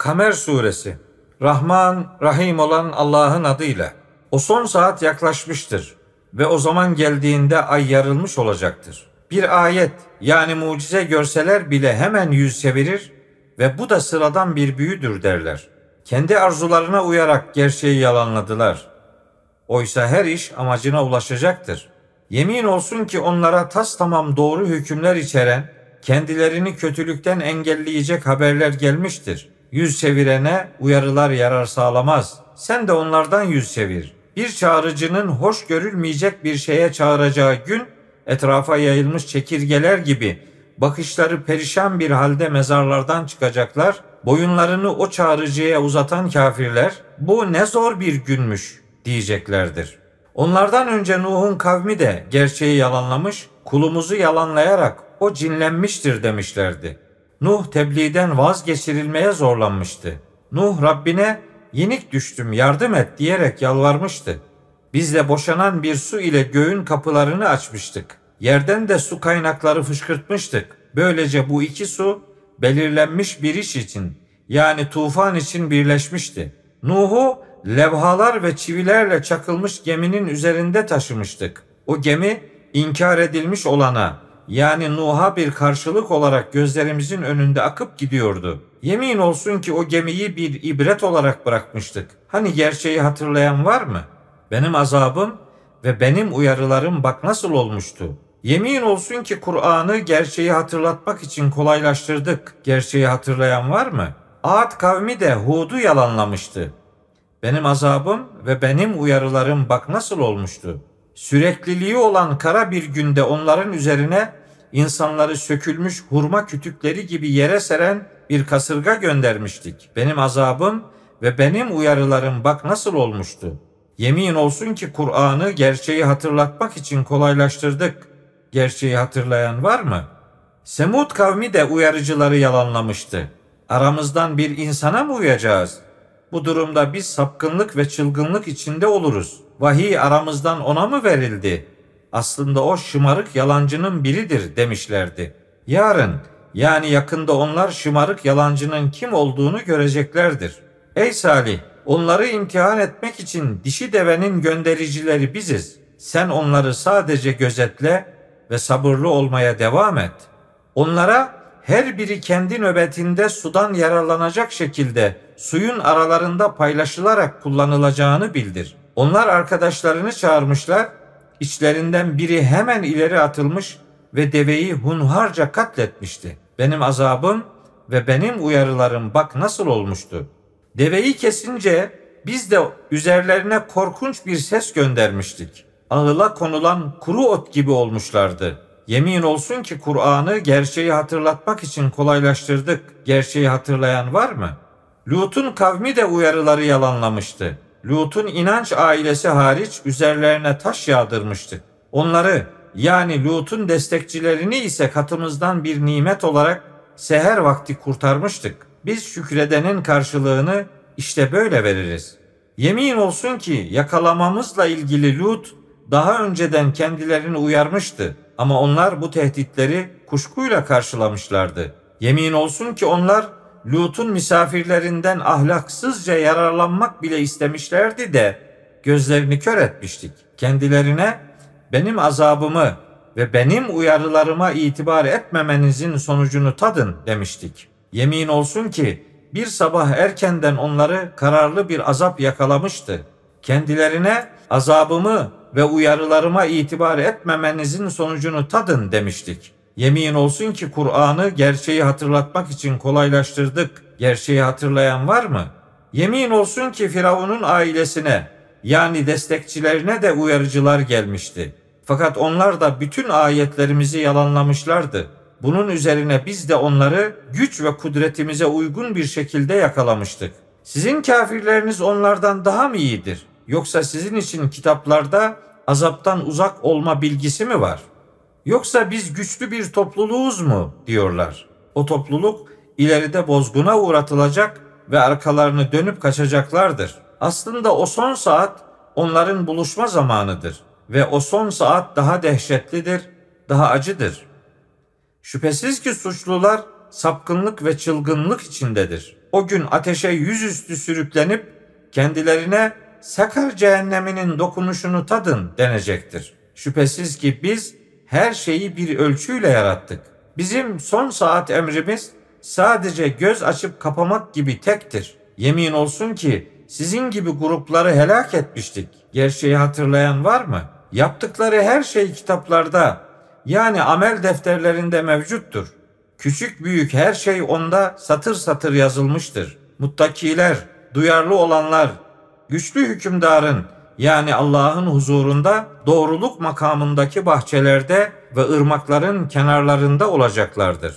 Kamer Suresi Rahman, Rahim olan Allah'ın adıyla. O son saat yaklaşmıştır ve o zaman geldiğinde ay yarılmış olacaktır. Bir ayet yani mucize görseler bile hemen yüz çevirir ve bu da sıradan bir büyüdür derler. Kendi arzularına uyarak gerçeği yalanladılar. Oysa her iş amacına ulaşacaktır. Yemin olsun ki onlara tas tamam doğru hükümler içeren, kendilerini kötülükten engelleyecek haberler gelmiştir. Yüz çevirene uyarılar yarar sağlamaz. Sen de onlardan yüz çevir. Bir çağrıcının hoş görülmeyecek bir şeye çağıracağı gün etrafa yayılmış çekirgeler gibi bakışları perişan bir halde mezarlardan çıkacaklar. Boyunlarını o çağrıcıya uzatan kafirler bu ne zor bir günmüş diyeceklerdir. Onlardan önce Nuh'un kavmi de gerçeği yalanlamış, kulumuzu yalanlayarak o cinlenmiştir demişlerdi. Nuh tebliğden vazgeçirilmeye zorlanmıştı. Nuh Rabbine yenik düştüm yardım et diyerek yalvarmıştı. Biz de boşanan bir su ile göğün kapılarını açmıştık. Yerden de su kaynakları fışkırtmıştık. Böylece bu iki su belirlenmiş bir iş için yani tufan için birleşmişti. Nuh'u levhalar ve çivilerle çakılmış geminin üzerinde taşımıştık. O gemi inkar edilmiş olana yani Nuh'a bir karşılık olarak gözlerimizin önünde akıp gidiyordu. Yemin olsun ki o gemiyi bir ibret olarak bırakmıştık. Hani gerçeği hatırlayan var mı? Benim azabım ve benim uyarılarım bak nasıl olmuştu. Yemin olsun ki Kur'an'ı gerçeği hatırlatmak için kolaylaştırdık. Gerçeği hatırlayan var mı? Ad kavmi de Hud'u yalanlamıştı. Benim azabım ve benim uyarılarım bak nasıl olmuştu. Sürekliliği olan kara bir günde onların üzerine insanları sökülmüş hurma kütükleri gibi yere seren bir kasırga göndermiştik. Benim azabım ve benim uyarılarım bak nasıl olmuştu. Yemin olsun ki Kur'an'ı gerçeği hatırlatmak için kolaylaştırdık. Gerçeği hatırlayan var mı? Semud kavmi de uyarıcıları yalanlamıştı. Aramızdan bir insana mı uyacağız? Bu durumda biz sapkınlık ve çılgınlık içinde oluruz. Vahiy aramızdan ona mı verildi? Aslında o şımarık yalancının biridir demişlerdi. Yarın yani yakında onlar şımarık yalancının kim olduğunu göreceklerdir. Ey Salih, onları imtihan etmek için dişi devenin göndericileri biziz. Sen onları sadece gözetle ve sabırlı olmaya devam et. Onlara her biri kendi nöbetinde sudan yararlanacak şekilde suyun aralarında paylaşılarak kullanılacağını bildir. Onlar arkadaşlarını çağırmışlar, içlerinden biri hemen ileri atılmış ve deveyi hunharca katletmişti. Benim azabım ve benim uyarılarım bak nasıl olmuştu. Deveyi kesince biz de üzerlerine korkunç bir ses göndermiştik. Ağıla konulan kuru ot gibi olmuşlardı. Yemin olsun ki Kur'an'ı gerçeği hatırlatmak için kolaylaştırdık. Gerçeği hatırlayan var mı? Lut'un kavmi de uyarıları yalanlamıştı. Lut'un inanç ailesi hariç üzerlerine taş yağdırmıştık. Onları yani Lut'un destekçilerini ise katımızdan bir nimet olarak seher vakti kurtarmıştık. Biz şükredenin karşılığını işte böyle veririz. Yemin olsun ki yakalamamızla ilgili Lut daha önceden kendilerini uyarmıştı ama onlar bu tehditleri kuşkuyla karşılamışlardı. Yemin olsun ki onlar Lut'un misafirlerinden ahlaksızca yararlanmak bile istemişlerdi de gözlerini kör etmiştik. Kendilerine benim azabımı ve benim uyarılarıma itibar etmemenizin sonucunu tadın demiştik. Yemin olsun ki bir sabah erkenden onları kararlı bir azap yakalamıştı. Kendilerine azabımı ve uyarılarıma itibar etmemenizin sonucunu tadın demiştik. Yemin olsun ki Kur'an'ı gerçeği hatırlatmak için kolaylaştırdık. Gerçeği hatırlayan var mı? Yemin olsun ki Firavun'un ailesine yani destekçilerine de uyarıcılar gelmişti. Fakat onlar da bütün ayetlerimizi yalanlamışlardı. Bunun üzerine biz de onları güç ve kudretimize uygun bir şekilde yakalamıştık. Sizin kafirleriniz onlardan daha mı iyidir? Yoksa sizin için kitaplarda azaptan uzak olma bilgisi mi var? Yoksa biz güçlü bir topluluğuz mu diyorlar. O topluluk ileride bozguna uğratılacak ve arkalarını dönüp kaçacaklardır. Aslında o son saat onların buluşma zamanıdır ve o son saat daha dehşetlidir, daha acıdır. Şüphesiz ki suçlular sapkınlık ve çılgınlık içindedir. O gün ateşe yüzüstü sürüklenip kendilerine sakar cehenneminin dokunuşunu tadın denecektir. Şüphesiz ki biz her şeyi bir ölçüyle yarattık. Bizim son saat emrimiz sadece göz açıp kapamak gibi tektir. Yemin olsun ki sizin gibi grupları helak etmiştik. Gerçeği hatırlayan var mı? Yaptıkları her şey kitaplarda yani amel defterlerinde mevcuttur. Küçük büyük her şey onda satır satır yazılmıştır. Muttakiler, duyarlı olanlar, güçlü hükümdarın yani Allah'ın huzurunda doğruluk makamındaki bahçelerde ve ırmakların kenarlarında olacaklardır.